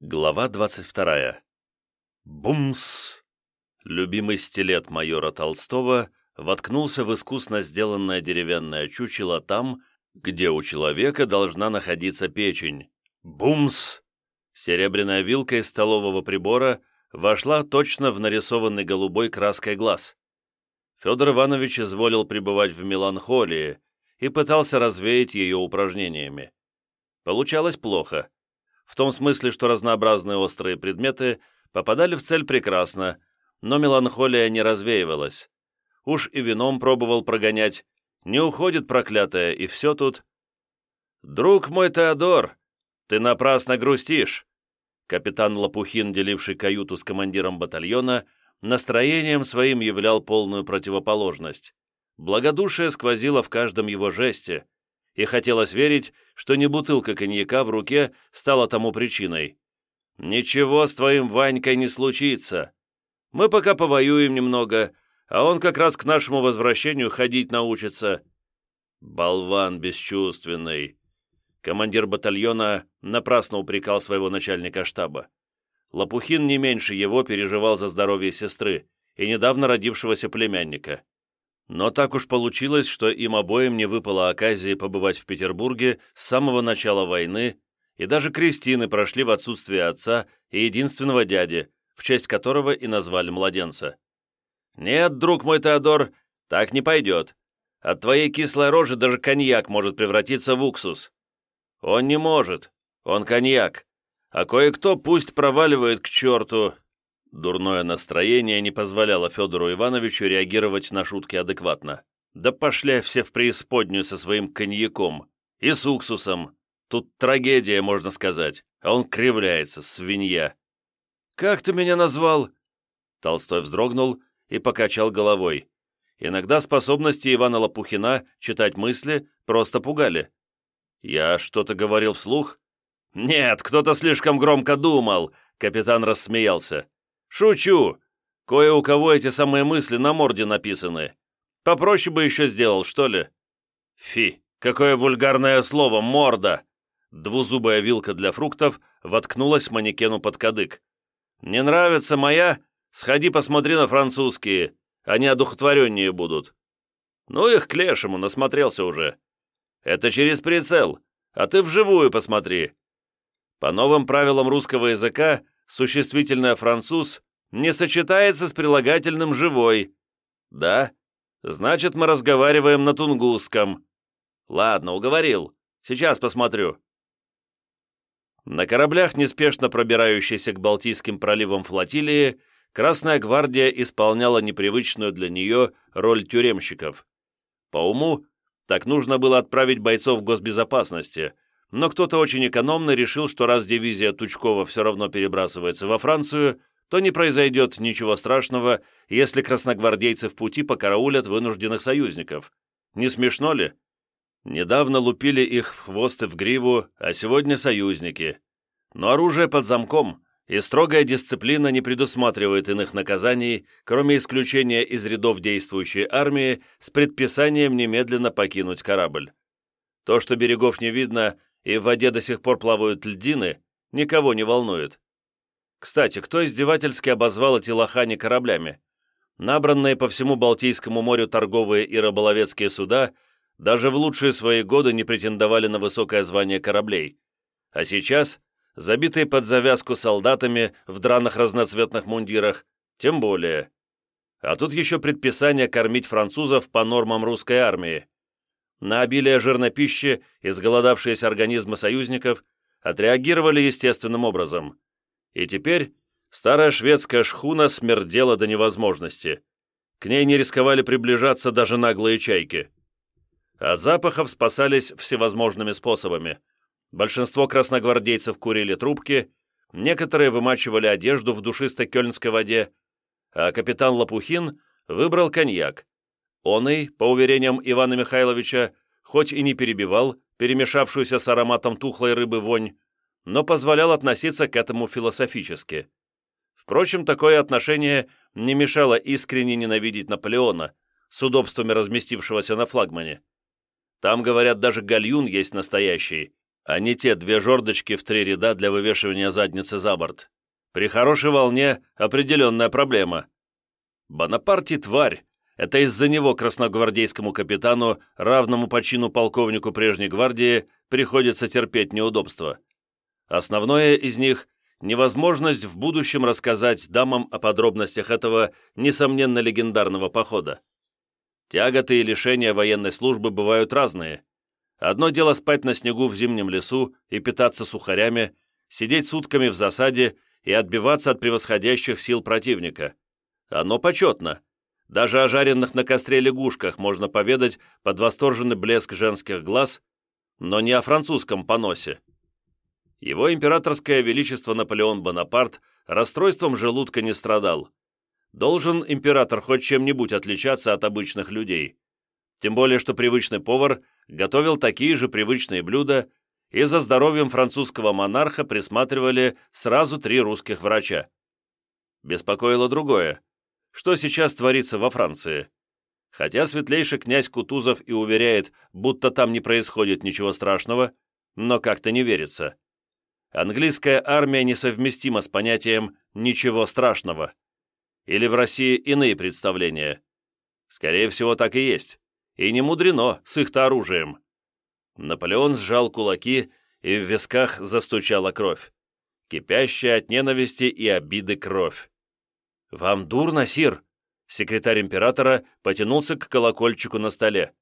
Глава 22. Бумс! Любимый стилет майора Толстого воткнулся в искусно сделанное деревянное чучело там, где у человека должна находиться печень. Бумс! Серебряная вилка из столового прибора вошла точно в нарисованный голубой краской глаз. Федор Иванович изволил пребывать в меланхолии и пытался развеять ее упражнениями. Получалось плохо в том смысле, что разнообразные острые предметы попадали в цель прекрасно, но меланхолия не развеивалась. Уж и вином пробовал прогонять, не уходит проклятая, и все тут. «Друг мой Теодор, ты напрасно грустишь!» Капитан Лопухин, деливший каюту с командиром батальона, настроением своим являл полную противоположность. Благодушие сквозило в каждом его жесте, и хотелось верить, что не бутылка коньяка в руке стала тому причиной. «Ничего с твоим Ванькой не случится. Мы пока повоюем немного, а он как раз к нашему возвращению ходить научится». «Болван бесчувственный!» Командир батальона напрасно упрекал своего начальника штаба. Лопухин не меньше его переживал за здоровье сестры и недавно родившегося племянника. Но так уж получилось, что им обоим не выпало оказии побывать в Петербурге с самого начала войны, и даже крестины прошли в отсутствие отца и единственного дяди, в честь которого и назвали младенца. «Нет, друг мой Теодор, так не пойдет. От твоей кислой рожи даже коньяк может превратиться в уксус». «Он не может. Он коньяк. А кое-кто пусть проваливает к черту, Дурное настроение не позволяло Федору Ивановичу реагировать на шутки адекватно. Да пошли все в преисподнюю со своим коньяком. И с уксусом. Тут трагедия, можно сказать. А он кривляется, свинья. «Как ты меня назвал?» Толстой вздрогнул и покачал головой. Иногда способности Ивана Лопухина читать мысли просто пугали. «Я что-то говорил вслух?» «Нет, кто-то слишком громко думал», — капитан рассмеялся. «Шучу! Кое у кого эти самые мысли на морде написаны. Попроще бы еще сделал, что ли?» «Фи, какое вульгарное слово, морда!» Двузубая вилка для фруктов воткнулась манекену под кадык. «Не нравится моя? Сходи посмотри на французские. Они одухотвореннее будут». «Ну их к лешему, насмотрелся уже». «Это через прицел, а ты вживую посмотри». По новым правилам русского языка существительное «француз» не сочетается с прилагательным «живой». Да? Значит, мы разговариваем на тунгусском. Ладно, уговорил. Сейчас посмотрю. На кораблях, неспешно пробирающейся к Балтийским проливам флотилии, Красная гвардия исполняла непривычную для нее роль тюремщиков. По уму, так нужно было отправить бойцов госбезопасности – но кто-то очень экономно решил, что раз дивизия Тучкова все равно перебрасывается во Францию, то не произойдет ничего страшного, если красногвардейцы в пути покараулят вынужденных союзников. Не смешно ли? Недавно лупили их в хвост и в гриву, а сегодня союзники. Но оружие под замком, и строгая дисциплина не предусматривает иных наказаний, кроме исключения из рядов действующей армии с предписанием немедленно покинуть корабль. То, что берегов не видно, и в воде до сих пор плавают льдины, никого не волнует. Кстати, кто издевательски обозвал эти лохани кораблями? Набранные по всему Балтийскому морю торговые и рыболовецкие суда даже в лучшие свои годы не претендовали на высокое звание кораблей. А сейчас, забитые под завязку солдатами в драных разноцветных мундирах, тем более. А тут еще предписание кормить французов по нормам русской армии на обилие жирной пищи изголодавшиеся организмы союзников отреагировали естественным образом. И теперь старая шведская шхуна смердела до невозможности. К ней не рисковали приближаться даже наглые чайки. От запахов спасались всевозможными способами. Большинство красногвардейцев курили трубки, некоторые вымачивали одежду в душистой кёльнской воде, а капитан Лопухин выбрал коньяк, он и, по уверениям Ивана Михайловича, хоть и не перебивал перемешавшуюся с ароматом тухлой рыбы вонь, но позволял относиться к этому философически. Впрочем, такое отношение не мешало искренне ненавидеть Наполеона, с удобствами разместившегося на флагмане. Там, говорят, даже гальюн есть настоящий, а не те две жердочки в три ряда для вывешивания задницы за борт. При хорошей волне определенная проблема. Бонапарти тварь. Это из-за него красногвардейскому капитану, равному по чину полковнику прежней гвардии, приходится терпеть неудобства. Основное из них – невозможность в будущем рассказать дамам о подробностях этого, несомненно, легендарного похода. Тяготы и лишения военной службы бывают разные. Одно дело спать на снегу в зимнем лесу и питаться сухарями, сидеть сутками в засаде и отбиваться от превосходящих сил противника. Оно почетно. Даже о жареных на костре лягушках можно поведать под восторженный блеск женских глаз, но не о французском поносе. Его императорское величество Наполеон Бонапарт расстройством желудка не страдал. Должен император хоть чем-нибудь отличаться от обычных людей. Тем более, что привычный повар готовил такие же привычные блюда, и за здоровьем французского монарха присматривали сразу три русских врача. Беспокоило другое. Что сейчас творится во Франции? Хотя светлейший князь Кутузов и уверяет, будто там не происходит ничего страшного, но как-то не верится. Английская армия несовместима с понятием «ничего страшного». Или в России иные представления? Скорее всего, так и есть. И не мудрено с их-то оружием. Наполеон сжал кулаки, и в висках застучала кровь. Кипящая от ненависти и обиды кровь. «Вам дурно, сир?» Секретарь императора потянулся к колокольчику на столе.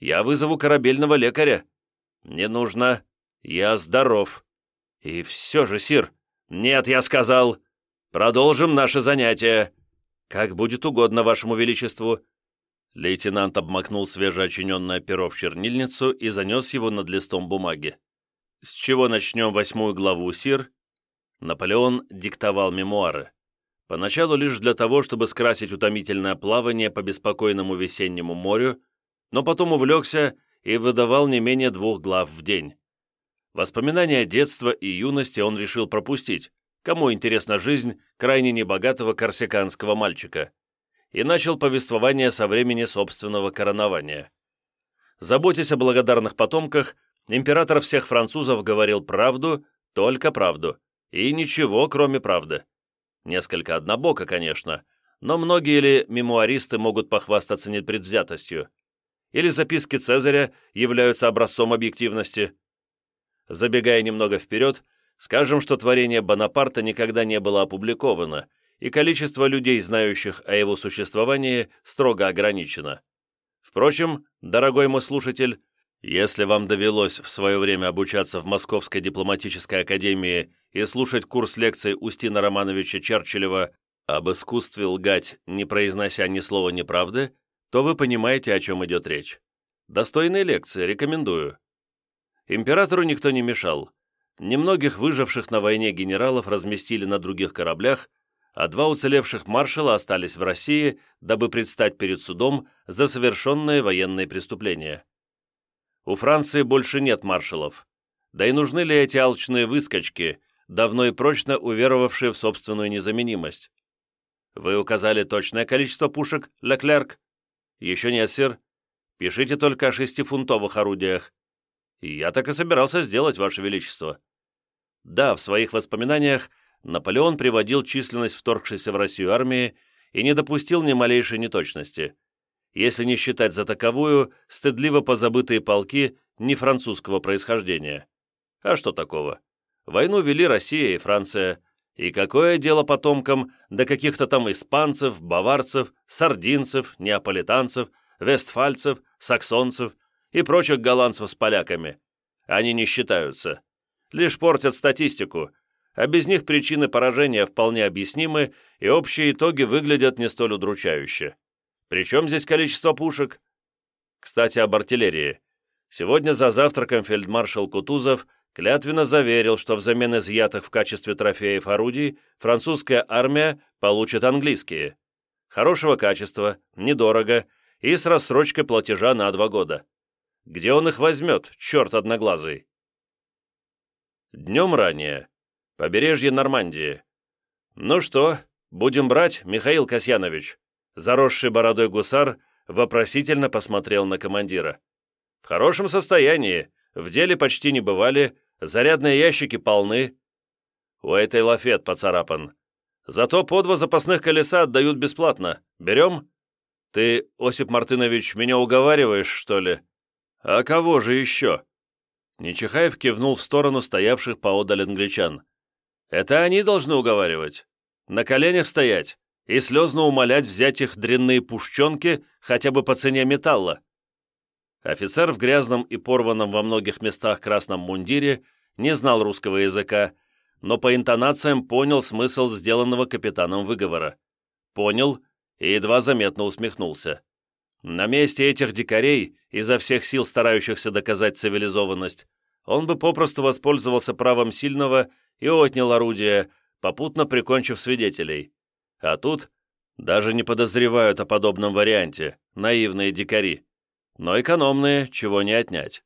«Я вызову корабельного лекаря». «Не нужно. Я здоров». «И все же, сир». «Нет, я сказал. Продолжим наше занятие». «Как будет угодно вашему величеству», Лейтенант обмакнул свежеочиненное перо в чернильницу и занес его над листом бумаги. «С чего начнем восьмую главу, Сир?» Наполеон диктовал мемуары. Поначалу лишь для того, чтобы скрасить утомительное плавание по беспокойному весеннему морю, но потом увлекся и выдавал не менее двух глав в день. Воспоминания детства и юности он решил пропустить, кому интересна жизнь крайне небогатого корсиканского мальчика и начал повествование со времени собственного коронования. Заботясь о благодарных потомках, император всех французов говорил правду, только правду, и ничего, кроме правды. Несколько однобоко, конечно, но многие ли мемуаристы могут похвастаться непредвзятостью? Или записки Цезаря являются образцом объективности? Забегая немного вперед, скажем, что творение Бонапарта никогда не было опубликовано, и количество людей, знающих о его существовании, строго ограничено. Впрочем, дорогой мой слушатель, если вам довелось в свое время обучаться в Московской дипломатической академии и слушать курс лекций Устина Романовича Черчиллева об искусстве лгать, не произнося ни слова неправды, то вы понимаете, о чем идет речь. Достойные лекции, рекомендую. Императору никто не мешал. Немногих выживших на войне генералов разместили на других кораблях, а два уцелевших маршала остались в России, дабы предстать перед судом за совершенные военные преступления. У Франции больше нет маршалов. Да и нужны ли эти алчные выскочки, давно и прочно уверовавшие в собственную незаменимость? Вы указали точное количество пушек, Леклерк? Еще нет, сир. Пишите только о шестифунтовых орудиях. Я так и собирался сделать, Ваше Величество. Да, в своих воспоминаниях Наполеон приводил численность вторгшейся в Россию армии и не допустил ни малейшей неточности, если не считать за таковую стыдливо позабытые полки не французского происхождения. А что такого? Войну вели Россия и Франция, и какое дело потомкам до каких-то там испанцев, баварцев, сардинцев, неаполитанцев, вестфальцев, саксонцев и прочих голландцев с поляками? Они не считаются. Лишь портят статистику, а без них причины поражения вполне объяснимы, и общие итоги выглядят не столь удручающе. Причем здесь количество пушек? Кстати, об артиллерии. Сегодня за завтраком фельдмаршал Кутузов клятвенно заверил, что взамен изъятых в качестве трофеев орудий французская армия получит английские. Хорошего качества, недорого и с рассрочкой платежа на два года. Где он их возьмет, черт одноглазый? Днем ранее Побережье Нормандии. Ну что, будем брать, Михаил Касьянович?» Заросший бородой гусар вопросительно посмотрел на командира. «В хорошем состоянии, в деле почти не бывали, зарядные ящики полны. У этой лафет поцарапан. Зато по два запасных колеса отдают бесплатно. Берем? Ты, Осип Мартынович, меня уговариваешь, что ли? А кого же еще? Нечихаев кивнул в сторону стоявших поодаль англичан. Это они должны уговаривать. На коленях стоять и слезно умолять взять их дрянные пушченки хотя бы по цене металла. Офицер в грязном и порванном во многих местах красном мундире не знал русского языка, но по интонациям понял смысл сделанного капитаном выговора. Понял и едва заметно усмехнулся. На месте этих дикарей, изо всех сил старающихся доказать цивилизованность, он бы попросту воспользовался правом сильного и отнял орудие, попутно прикончив свидетелей. А тут даже не подозревают о подобном варианте, наивные дикари. Но экономные, чего не отнять.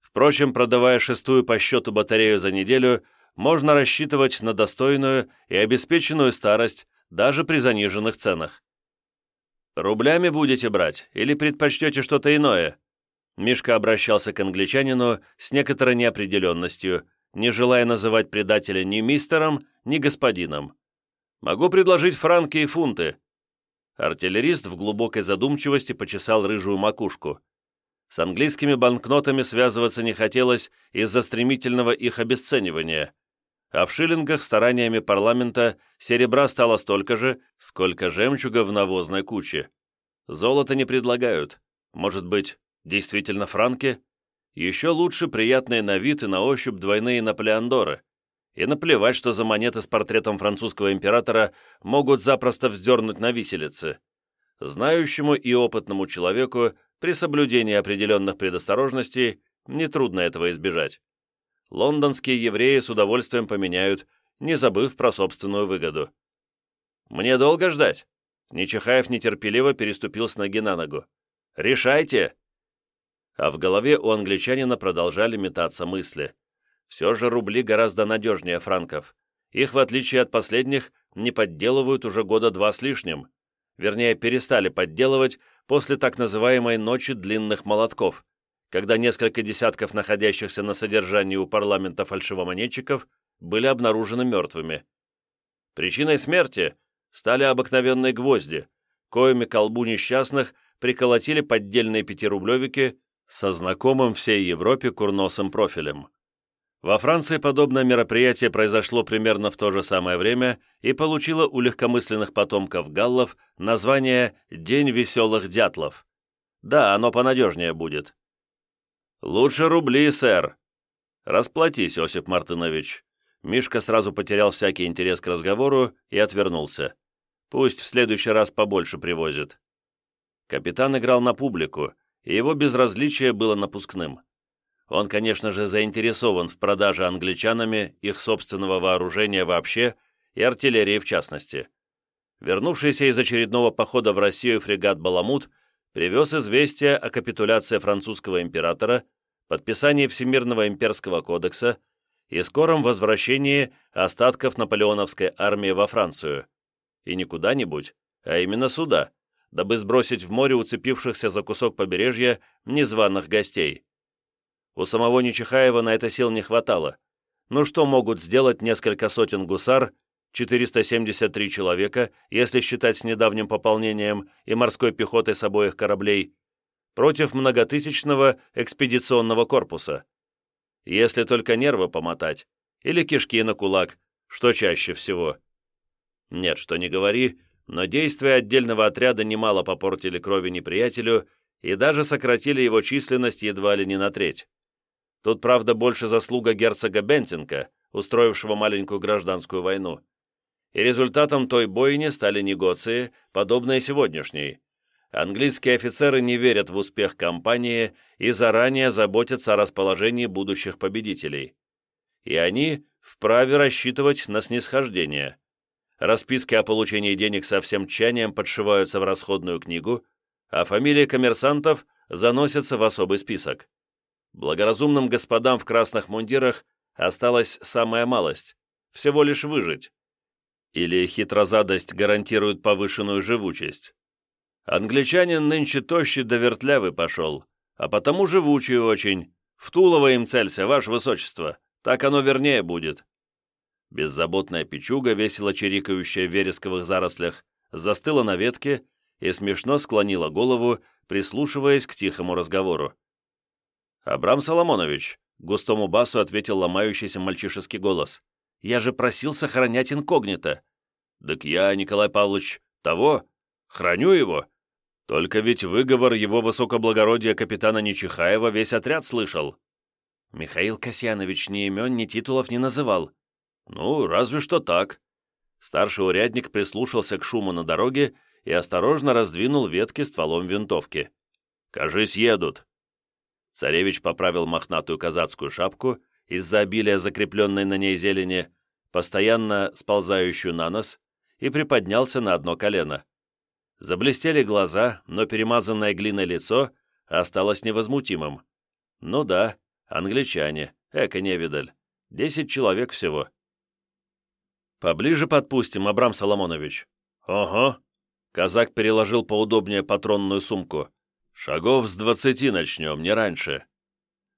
Впрочем, продавая шестую по счету батарею за неделю, можно рассчитывать на достойную и обеспеченную старость даже при заниженных ценах. «Рублями будете брать или предпочтете что-то иное?» Мишка обращался к англичанину с некоторой неопределенностью, не желая называть предателя ни мистером, ни господином. «Могу предложить франки и фунты». Артиллерист в глубокой задумчивости почесал рыжую макушку. С английскими банкнотами связываться не хотелось из-за стремительного их обесценивания, а в шиллингах стараниями парламента серебра стало столько же, сколько жемчуга в навозной куче. Золото не предлагают. Может быть, действительно франки? Еще лучше приятные на вид и на ощупь двойные наполеондоры. И наплевать, что за монеты с портретом французского императора могут запросто вздернуть на виселице. Знающему и опытному человеку при соблюдении определенных предосторожностей нетрудно этого избежать лондонские евреи с удовольствием поменяют, не забыв про собственную выгоду. «Мне долго ждать?» Нечихаев нетерпеливо переступил с ноги на ногу. «Решайте!» А в голове у англичанина продолжали метаться мысли. Все же рубли гораздо надежнее франков. Их, в отличие от последних, не подделывают уже года два с лишним. Вернее, перестали подделывать после так называемой «ночи длинных молотков», когда несколько десятков находящихся на содержании у парламента фальшивомонетчиков были обнаружены мертвыми. Причиной смерти стали обыкновенные гвозди, коими колбу несчастных приколотили поддельные пятирублевики со знакомым всей Европе курносым профилем. Во Франции подобное мероприятие произошло примерно в то же самое время и получило у легкомысленных потомков галлов название «День веселых дятлов». Да, оно понадежнее будет. «Лучше рубли, сэр!» «Расплатись, Осип Мартынович!» Мишка сразу потерял всякий интерес к разговору и отвернулся. «Пусть в следующий раз побольше привозит». Капитан играл на публику, и его безразличие было напускным. Он, конечно же, заинтересован в продаже англичанами их собственного вооружения вообще и артиллерии в частности. Вернувшийся из очередного похода в Россию фрегат «Баламут» привез известие о капитуляции французского императора, подписании Всемирного имперского кодекса и скором возвращении остатков наполеоновской армии во Францию. И не куда-нибудь, а именно сюда, дабы сбросить в море уцепившихся за кусок побережья незваных гостей. У самого Нечихаева на это сил не хватало. Ну что могут сделать несколько сотен гусар 473 человека, если считать с недавним пополнением и морской пехотой с обоих кораблей, против многотысячного экспедиционного корпуса. Если только нервы помотать, или кишки на кулак, что чаще всего. Нет, что не говори, но действия отдельного отряда немало попортили крови неприятелю и даже сократили его численность едва ли не на треть. Тут, правда, больше заслуга герцога Бентинка, устроившего маленькую гражданскую войну и результатом той бойни стали негоции, подобные сегодняшней. Английские офицеры не верят в успех кампании и заранее заботятся о расположении будущих победителей. И они вправе рассчитывать на снисхождение. Расписки о получении денег со всем тчанием подшиваются в расходную книгу, а фамилии коммерсантов заносятся в особый список. Благоразумным господам в красных мундирах осталась самая малость – всего лишь выжить. Или хитрозадость гарантирует повышенную живучесть? Англичанин нынче тощий да вертлявый пошел, а потому живучий очень, В Тулово им целься, ваше высочество. Так оно вернее будет». Беззаботная печуга, весело чирикающая в вересковых зарослях, застыла на ветке и смешно склонила голову, прислушиваясь к тихому разговору. «Абрам Соломонович», — густому басу ответил ломающийся мальчишеский голос, «я же просил сохранять инкогнито». «Так я, Николай Павлович, того, храню его. Только ведь выговор его высокоблагородия капитана Нечихаева весь отряд слышал». Михаил Касьянович ни имен, ни титулов не называл. «Ну, разве что так». Старший урядник прислушался к шуму на дороге и осторожно раздвинул ветки стволом винтовки. «Кажись, едут». Царевич поправил мохнатую казацкую шапку из-за обилия закрепленной на ней зелени, постоянно сползающую на нос, и приподнялся на одно колено. Заблестели глаза, но перемазанное глиной лицо осталось невозмутимым. Ну да, англичане, эко невидаль. Десять человек всего. «Поближе подпустим, Абрам Соломонович». «Ого». Казак переложил поудобнее патронную сумку. «Шагов с двадцати начнем, не раньше».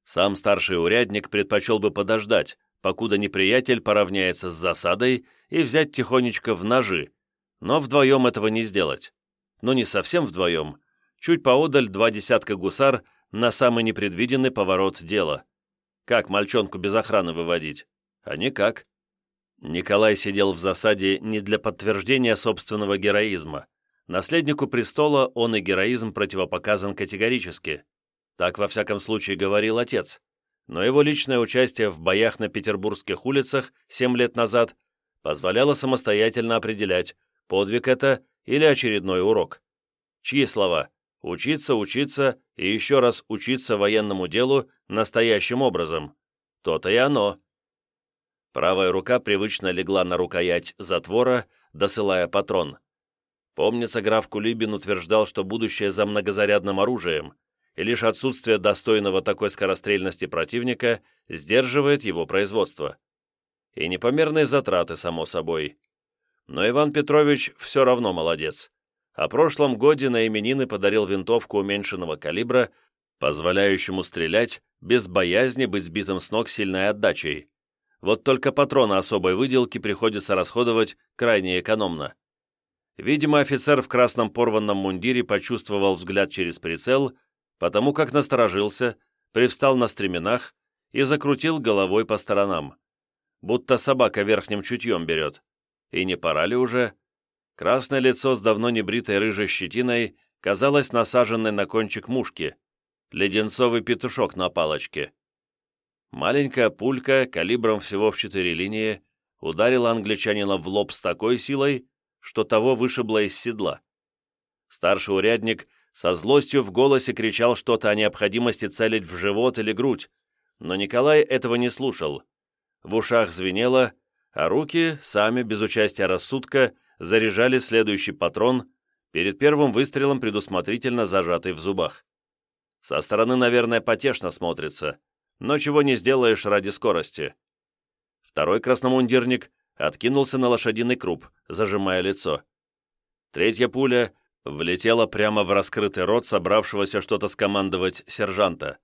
Сам старший урядник предпочел бы подождать, покуда неприятель поравняется с засадой и взять тихонечко в ножи, но вдвоем этого не сделать. Ну, не совсем вдвоем. Чуть поодаль два десятка гусар на самый непредвиденный поворот дела. Как мальчонку без охраны выводить? А никак. Николай сидел в засаде не для подтверждения собственного героизма. Наследнику престола он и героизм противопоказан категорически. Так, во всяком случае, говорил отец. Но его личное участие в боях на петербургских улицах семь лет назад позволяло самостоятельно определять, подвиг это или очередной урок. Чьи слова? Учиться, учиться и еще раз учиться военному делу настоящим образом. То-то и оно. Правая рука привычно легла на рукоять затвора, досылая патрон. Помнится, граф Кулибин утверждал, что будущее за многозарядным оружием, и лишь отсутствие достойного такой скорострельности противника сдерживает его производство. И непомерные затраты, само собой. Но Иван Петрович все равно молодец. О прошлом годе на именины подарил винтовку уменьшенного калибра, позволяющему стрелять без боязни быть сбитым с ног сильной отдачей. Вот только патроны особой выделки приходится расходовать крайне экономно. Видимо, офицер в красном порванном мундире почувствовал взгляд через прицел, потому как насторожился, привстал на стременах и закрутил головой по сторонам. Будто собака верхним чутьем берет. И не пора ли уже? Красное лицо с давно небритой рыжей щетиной казалось насаженной на кончик мушки. Леденцовый петушок на палочке. Маленькая пулька, калибром всего в четыре линии, ударила англичанина в лоб с такой силой, что того вышибло из седла. Старший урядник со злостью в голосе кричал что-то о необходимости целить в живот или грудь, но Николай этого не слушал. В ушах звенело, а руки, сами, без участия рассудка, заряжали следующий патрон, перед первым выстрелом предусмотрительно зажатый в зубах. Со стороны, наверное, потешно смотрится, но чего не сделаешь ради скорости. Второй красномундирник откинулся на лошадиный круп, зажимая лицо. Третья пуля влетела прямо в раскрытый рот собравшегося что-то скомандовать сержанта.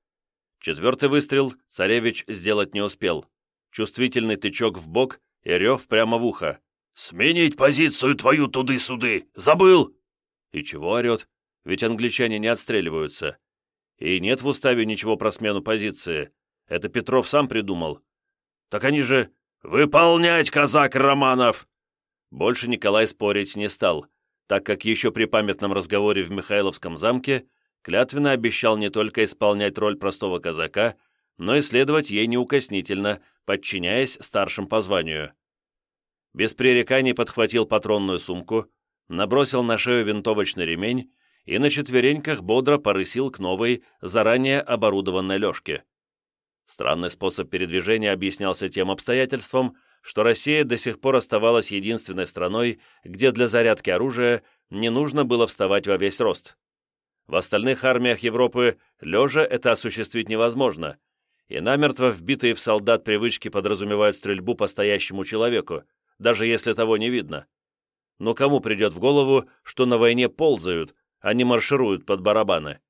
Четвертый выстрел царевич сделать не успел. Чувствительный тычок в бок и рев прямо в ухо. «Сменить позицию твою туды-суды! Забыл!» И чего орет? Ведь англичане не отстреливаются. И нет в уставе ничего про смену позиции. Это Петров сам придумал. Так они же... «Выполнять, казак Романов!» Больше Николай спорить не стал, так как еще при памятном разговоре в Михайловском замке клятвенно обещал не только исполнять роль простого казака, но и следовать ей неукоснительно, подчиняясь старшим по званию. Без пререканий подхватил патронную сумку, набросил на шею винтовочный ремень и на четвереньках бодро порысил к новой, заранее оборудованной лёжке. Странный способ передвижения объяснялся тем обстоятельством, что Россия до сих пор оставалась единственной страной, где для зарядки оружия не нужно было вставать во весь рост. В остальных армиях Европы лежа это осуществить невозможно, и намертво вбитые в солдат привычки подразумевают стрельбу по стоящему человеку, даже если того не видно. Но кому придет в голову, что на войне ползают, а не маршируют под барабаны?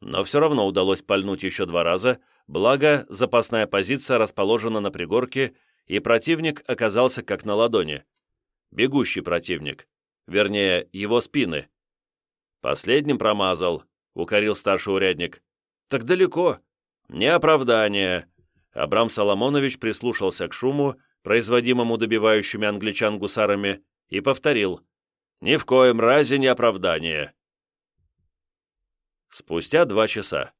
Но все равно удалось пальнуть еще два раза, Благо, запасная позиция расположена на пригорке, и противник оказался как на ладони. Бегущий противник. Вернее, его спины. «Последним промазал», — укорил старший урядник. «Так далеко». «Не оправдание». Абрам Соломонович прислушался к шуму, производимому добивающими англичан гусарами, и повторил. «Ни в коем разе не оправдание». Спустя два часа.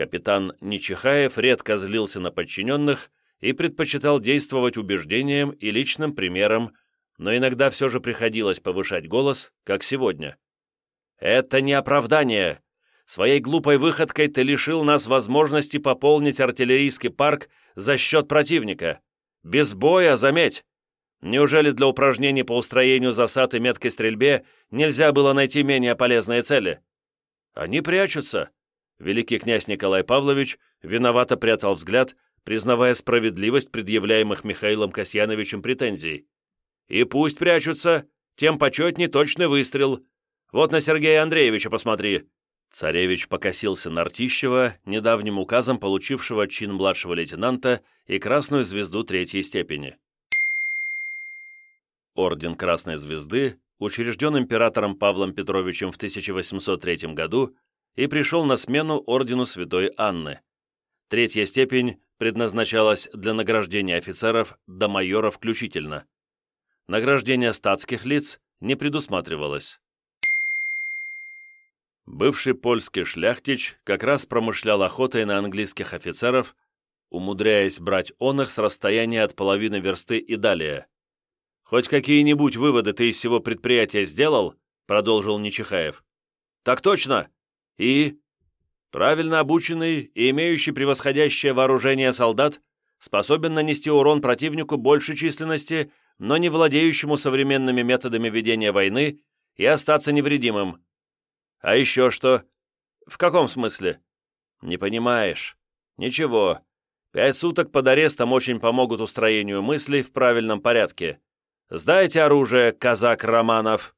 Капитан Нечихаев редко злился на подчиненных и предпочитал действовать убеждением и личным примером, но иногда все же приходилось повышать голос, как сегодня. «Это не оправдание. Своей глупой выходкой ты лишил нас возможности пополнить артиллерийский парк за счет противника. Без боя, заметь. Неужели для упражнений по устроению засад и меткой стрельбе нельзя было найти менее полезные цели? Они прячутся. Великий князь Николай Павлович виновато прятал взгляд, признавая справедливость предъявляемых Михаилом Касьяновичем претензий. И пусть прячутся, тем почетней точный выстрел. Вот на Сергея Андреевича посмотри». Царевич покосился на Ртищева, недавним указом получившего чин младшего лейтенанта и красную звезду третьей степени. Орден Красной Звезды учрежден императором Павлом Петровичем в 1803 году и пришел на смену ордену Святой Анны. Третья степень предназначалась для награждения офицеров до майора включительно. Награждение статских лиц не предусматривалось. Бывший польский шляхтич как раз промышлял охотой на английских офицеров, умудряясь брать он их с расстояния от половины версты и далее. «Хоть какие-нибудь выводы ты из всего предприятия сделал?» продолжил Нечихаев. «Так точно! И...» «Правильно обученный и имеющий превосходящее вооружение солдат способен нанести урон противнику большей численности но не владеющему современными методами ведения войны и остаться невредимым. А еще что? В каком смысле? Не понимаешь. Ничего. Пять суток под арестом очень помогут устроению мыслей в правильном порядке. Сдайте оружие, казак Романов.